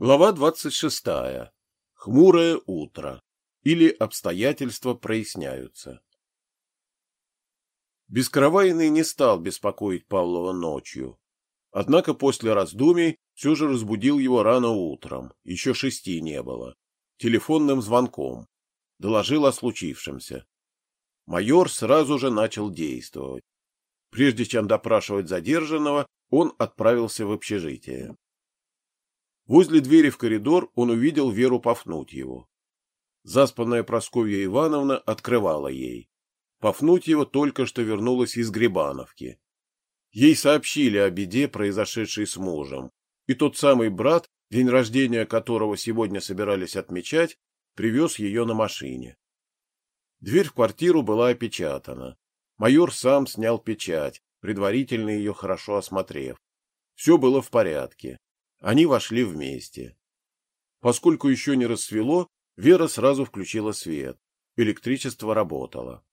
Глава 26. Хмурое утро. Или обстоятельства проясняются. Бескровайный не стал беспокоить Павлова ночью. Однако после раздумий все же разбудил его рано утром, еще шести не было, телефонным звонком. Доложил о случившемся. Майор сразу же начал действовать. Прежде чем допрашивать задержанного, он отправился в общежитие. Возле двери в коридор он увидел Веру Пафнутьеву. Заспанная Прасковья Ивановна открывала ей. Пафнутьева только что вернулась из Грибановки. Ей сообщили о беде, произошедшей с мужем, и тот самый брат, день рождения которого сегодня собирались отмечать, привез ее на машине. Дверь в квартиру была опечатана. Майор сам снял печать, предварительно ее хорошо осмотрев. Все было в порядке. Они вошли вместе. Поскольку еще не рассвело, Вера сразу включила свет. Электричество работало.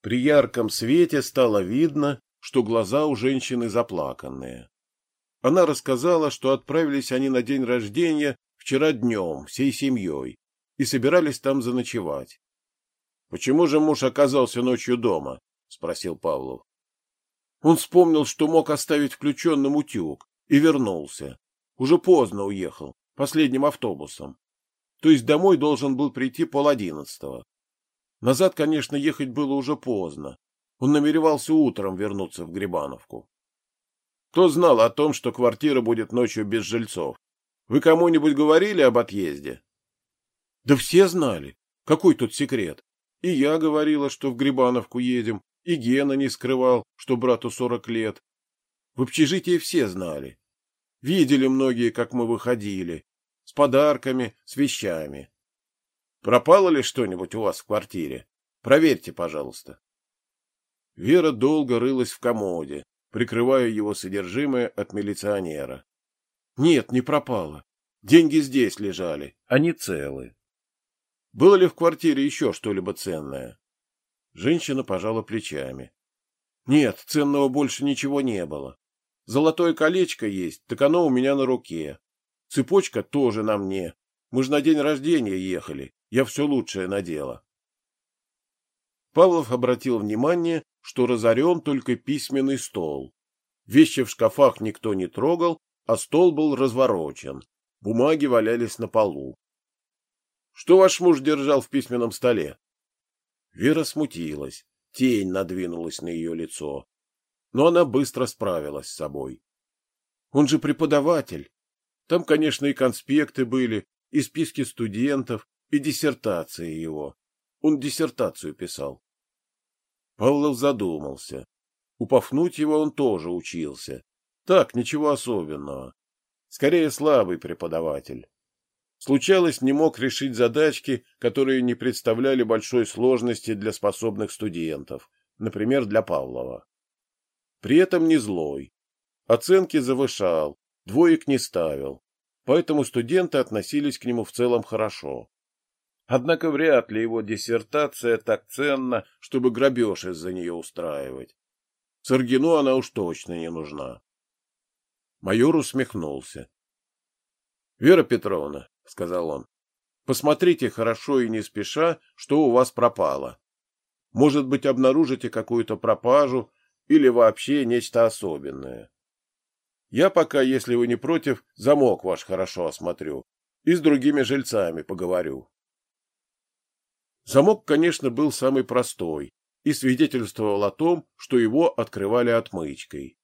При ярком свете стало видно, что глаза у женщины заплаканные. Она рассказала, что отправились они на день рождения вчера днем всей семьей и собирались там заночевать. — Почему же муж оказался ночью дома? — спросил Павлов. Он вспомнил, что мог оставить включенным утюг, и вернулся. Уже поздно уехал, последним автобусом. То есть домой должен был прийти пол одиннадцатого. Назад, конечно, ехать было уже поздно. Он намеревался утром вернуться в Грибановку. Кто знал о том, что квартира будет ночью без жильцов? Вы кому-нибудь говорили об отъезде? Да все знали. Какой тут секрет? И я говорила, что в Грибановку едем, и Гена не скрывал, что брату сорок лет. В общежитии все знали. Видели многие, как мы выходили. С подарками, с вещами. Пропало ли что-нибудь у вас в квартире? Проверьте, пожалуйста. Вера долго рылась в комоде, прикрывая его содержимое от милиционера. Нет, не пропало. Деньги здесь лежали, они целы. Было ли в квартире еще что-либо ценное? Женщина пожала плечами. Нет, ценного больше ничего не было. Золотое колечко есть, так оно у меня на руке. Цепочка тоже на мне. Мы же на день рождения ехали. Я все лучшее надела. Павлов обратил внимание, что разорен только письменный стол. Вещи в шкафах никто не трогал, а стол был разворочен. Бумаги валялись на полу. — Что ваш муж держал в письменном столе? Вера смутилась. Тень надвинулась на ее лицо но она быстро справилась с собой. Он же преподаватель. Там, конечно, и конспекты были, и списки студентов, и диссертации его. Он диссертацию писал. Павлов задумался. У Пафнутьева он тоже учился. Так, ничего особенного. Скорее, слабый преподаватель. Случалось, не мог решить задачки, которые не представляли большой сложности для способных студентов, например, для Павлова. При этом не злой. Оценки завышал, двоек не ставил, поэтому студенты относились к нему в целом хорошо. Однако вряд ли его диссертация так ценна, чтобы грабеж из-за нее устраивать. Саргину она уж точно не нужна. Майор усмехнулся. — Вера Петровна, — сказал он, — посмотрите хорошо и не спеша, что у вас пропало. Может быть, обнаружите какую-то пропажу или вообще нечто особенное. Я пока, если вы не против, замок ваш хорошо осмотрю и с другими жильцами поговорю. Замок, конечно, был самый простой и свидетельствовал о том, что его открывали отмычкой.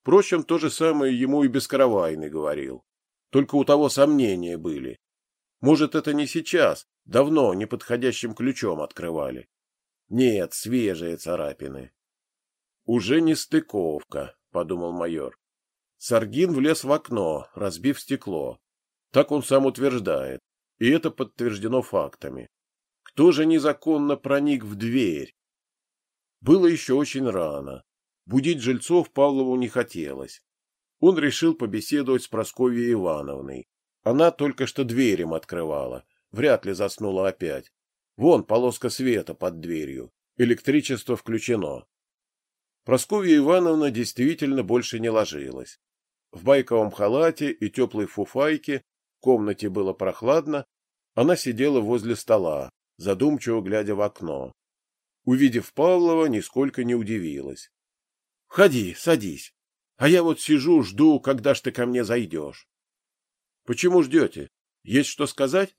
Впрочем, то же самое ему и Бескаравайный говорил. Только у того сомнения были. Может, это не сейчас, давно неподходящим ключом открывали. Нет, свежие царапины. Уже не стыковка, подумал майор. Саргин влез в окно, разбив стекло. Так он сам утверждает, и это подтверждено фактами. Кто же незаконно проник в дверь? Было еще очень рано. Будить жильцов Павлову не хотелось. Он решил побеседовать с Прасковьей Ивановной. Она только что дверь им открывала. Вряд ли заснула опять. Вон полоска света под дверью. Электричество включено. Прасковья Ивановна действительно больше не ложилась. В байковом халате и теплой фуфайке В комнате было прохладно, она сидела возле стола, задумчиво глядя в окно. Увидев Павлова, нисколько не удивилась. — Входи, садись. А я вот сижу, жду, когда ж ты ко мне зайдешь. — Почему ждете? Есть что сказать?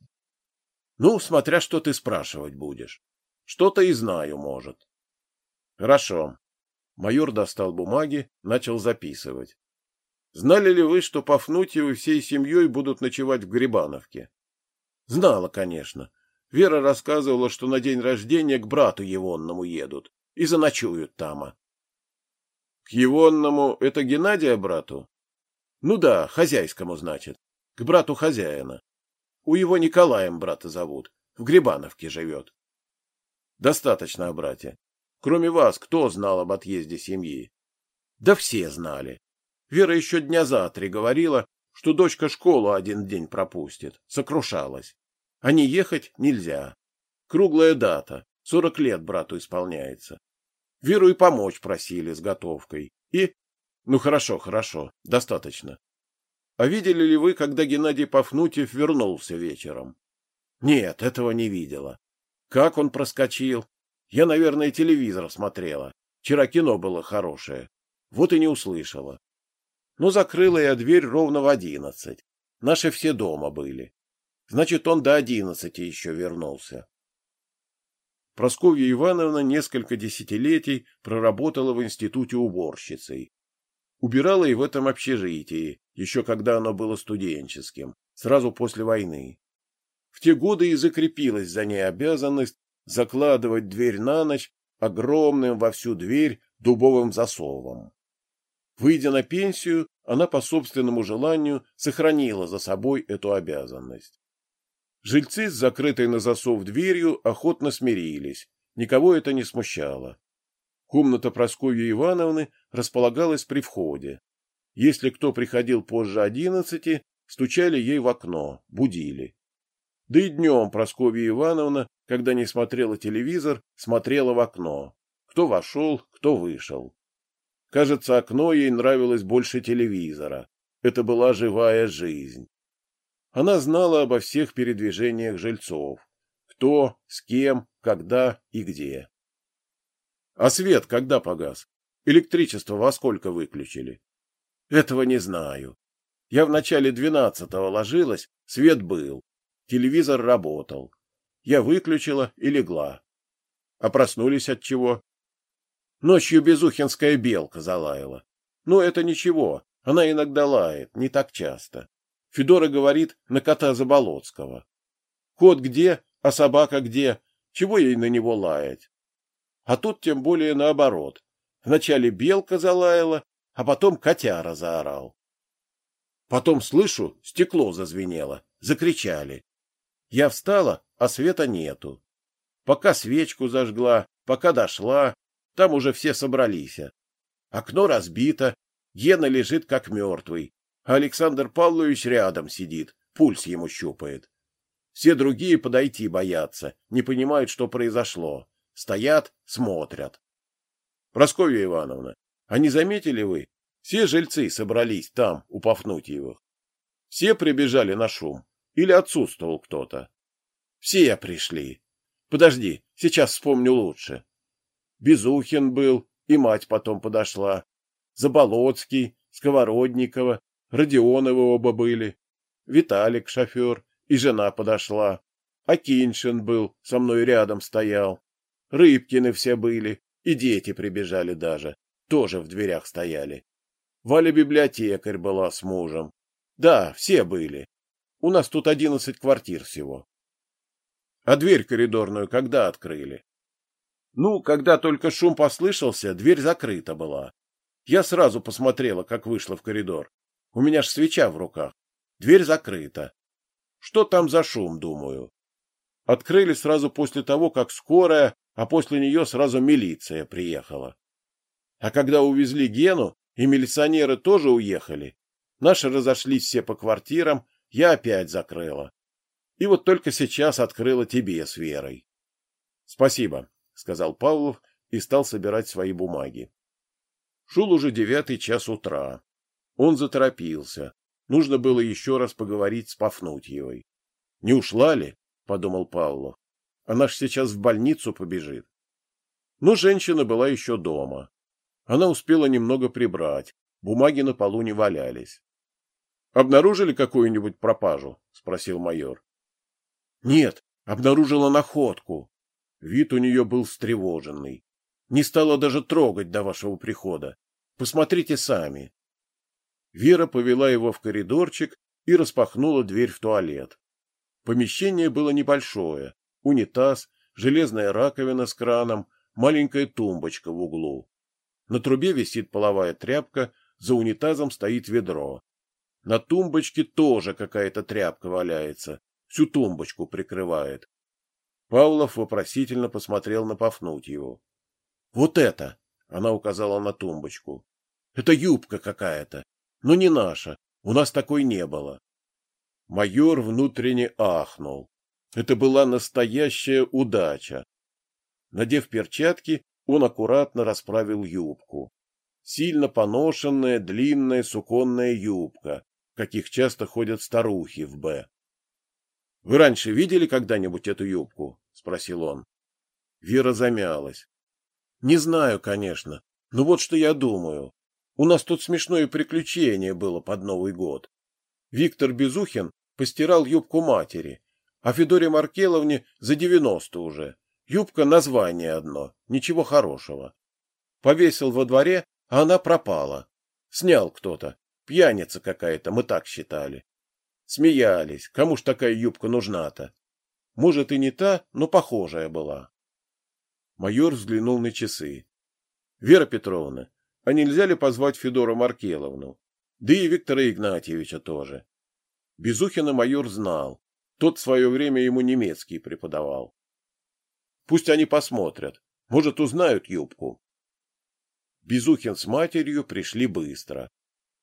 — Ну, смотря что ты спрашивать будешь. Что-то и знаю, может. — Хорошо. Майор достал бумаги, начал записывать. Знали ли вы, что Пафнутьевы всей семьей будут ночевать в Грибановке? Знала, конечно. Вера рассказывала, что на день рождения к брату Егонному едут и заночуют там. К Егонному это Геннадия брату? Ну да, хозяйскому, значит. К брату хозяина. У его Николаем брата зовут. В Грибановке живет. Достаточно о брате. Кроме вас, кто знал об отъезде семьи? Да все знали. Вера еще дня за три говорила, что дочка школу один день пропустит. Сокрушалась. А не ехать нельзя. Круглая дата. Сорок лет брату исполняется. Веру и помочь просили с готовкой. И... Ну хорошо, хорошо. Достаточно. А видели ли вы, когда Геннадий Пафнутьев вернулся вечером? Нет, этого не видела. Как он проскочил? Я, наверное, телевизор смотрела. Вчера кино было хорошее. Вот и не услышала. Но закрыла я дверь ровно в одиннадцать. Наши все дома были. Значит, он до одиннадцати еще вернулся. Просковья Ивановна несколько десятилетий проработала в институте уборщицей. Убирала и в этом общежитии, еще когда оно было студенческим, сразу после войны. В те годы и закрепилась за ней обязанность закладывать дверь на ночь огромным во всю дверь дубовым засовом. Выйдя на пенсию, она по собственному желанию сохранила за собой эту обязанность. Жильцы с закрытой на засов дверью охотно смирились, никого это не смущало. Комната Прасковьи Ивановны располагалась при входе. Если кто приходил позже одиннадцати, стучали ей в окно, будили. Да и днем Прасковья Ивановна, когда не смотрела телевизор, смотрела в окно. Кто вошел, кто вышел. Кажется, окно ей нравилось больше телевизора. Это была живая жизнь. Она знала обо всех передвижениях жильцов. Кто, с кем, когда и где. А свет когда погас? Электричество во сколько выключили? Этого не знаю. Я в начале двенадцатого ложилась, свет был. Телевизор работал. Я выключила и легла. А проснулись от чего? Ночью безухинская белка залаяла. Но это ничего, она иногда лает, не так часто. Федора говорит на кота Заболоцкого. Кот где, а собака где? Чего ей на него лаять? А тут тем более наоборот. Вначале белка залаяла, а потом котяра заорал. Потом слышу, стекло зазвенело, закричали. Я встала, а света нету. Пока свечку зажгла, пока дошла, там уже все собрались. Окно разбито, Гена лежит как мертвый, а Александр Павлович рядом сидит, пульс ему щупает. Все другие подойти боятся, не понимают, что произошло. Стоят, смотрят. Прасковья Ивановна, а не заметили вы? Все жильцы собрались там, у Пафнутьевых. Все прибежали на шум. Или отсутствовал кто-то? Все пришли. Подожди, сейчас вспомню лучше. Безухин был, и мать потом подошла. Заболоцкий, Сковородникова, Родионовы оба были. Виталик, шофер, и жена подошла. Акиншин был, со мной рядом стоял. Рыбкины все были, и дети прибежали даже, тоже в дверях стояли. Валя библиотекарь была с мужем. Да, все были. У нас тут одиннадцать квартир всего. А дверь коридорную когда открыли? Ну, когда только шум послышался, дверь закрыта была. Я сразу посмотрела, как вышла в коридор. У меня ж свеча в руках. Дверь закрыта. Что там за шум, думаю? Открыли сразу после того, как скорая, а после нее сразу милиция приехала. А когда увезли Гену, и милиционеры тоже уехали, наши разошлись все по квартирам, я опять закрыла. И вот только сейчас открыла тебе с Верой. — Спасибо, — сказал Павлов и стал собирать свои бумаги. Шел уже девятый час утра. Он заторопился. Нужно было еще раз поговорить с Пафнутьевой. Не ушла ли? — подумал Павлов. Она ж сейчас в больницу побежит. Но женщина была еще дома. Она успела немного прибрать, бумаги на полу не валялись. — Обнаружили какую-нибудь пропажу? — спросил майор. — Нет, обнаружила находку. Вид у нее был встревоженный. Не стала даже трогать до вашего прихода. Посмотрите сами. Вера повела его в коридорчик и распахнула дверь в туалет. Помещение было небольшое. Унитаз, железная раковина с краном, маленькая тумбочка в углу. На трубе висит половая тряпка, за унитазом стоит ведро. На тумбочке тоже какая-то тряпка валяется, всю тумбочку прикрывает. Павлов вопросительно посмотрел на Пафнутьеву. — Вот это! — она указала на тумбочку. — Это юбка какая-то, но не наша, у нас такой не было. Майор внутренне ахнул. Это была настоящая удача. Надев перчатки, он аккуратно расправил юбку. Сильно поношенная, длинная суконная юбка, каких часто ходят старухи в Б. — Вы раньше видели когда-нибудь эту юбку? — спросил он. Вера замялась. — Не знаю, конечно, но вот что я думаю. У нас тут смешное приключение было под Новый год. Виктор Безухин постирал юбку матери, а Федоре Маркеловне за девяносто уже. Юбка название одно, ничего хорошего. Повесил во дворе, а она пропала. Снял кто-то, пьяница какая-то, мы так считали. Смеялись, кому ж такая юбка нужна-то? Может, и не та, но похожая была. Майор взглянул на часы. — Вера Петровна, а нельзя ли позвать Федора Маркеловну? Да и Виктора Игнатьевича тоже. Безухина майор знал. Тот в свое время ему немецкий преподавал. Пусть они посмотрят. Может, узнают юбку. Безухин с матерью пришли быстро.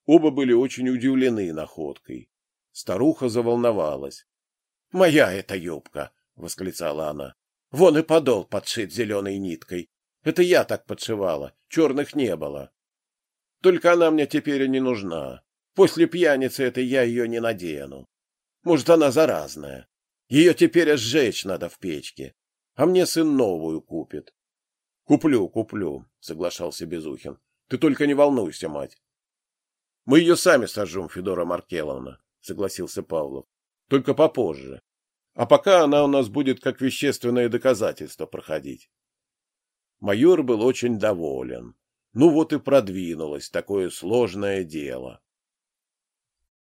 Оба были очень удивлены находкой. Старуха заволновалась. — Моя эта юбка! — восклицала она. — Вон и подол подшит зеленой ниткой. Это я так подшивала, черных не было. Только она мне теперь и не нужна. После пьяницы этой я ее не надену. Может, она заразная. Ее теперь сжечь надо в печке. А мне сын новую купит. — Куплю, куплю, — соглашался Безухин. — Ты только не волнуйся, мать. — Мы ее сами сожжем, Федора Маркеловна, — согласился Павлов. — Только попозже. А пока она у нас будет как вещественное доказательство проходить. Майор был очень доволен. Ну вот и продвинулось такое сложное дело.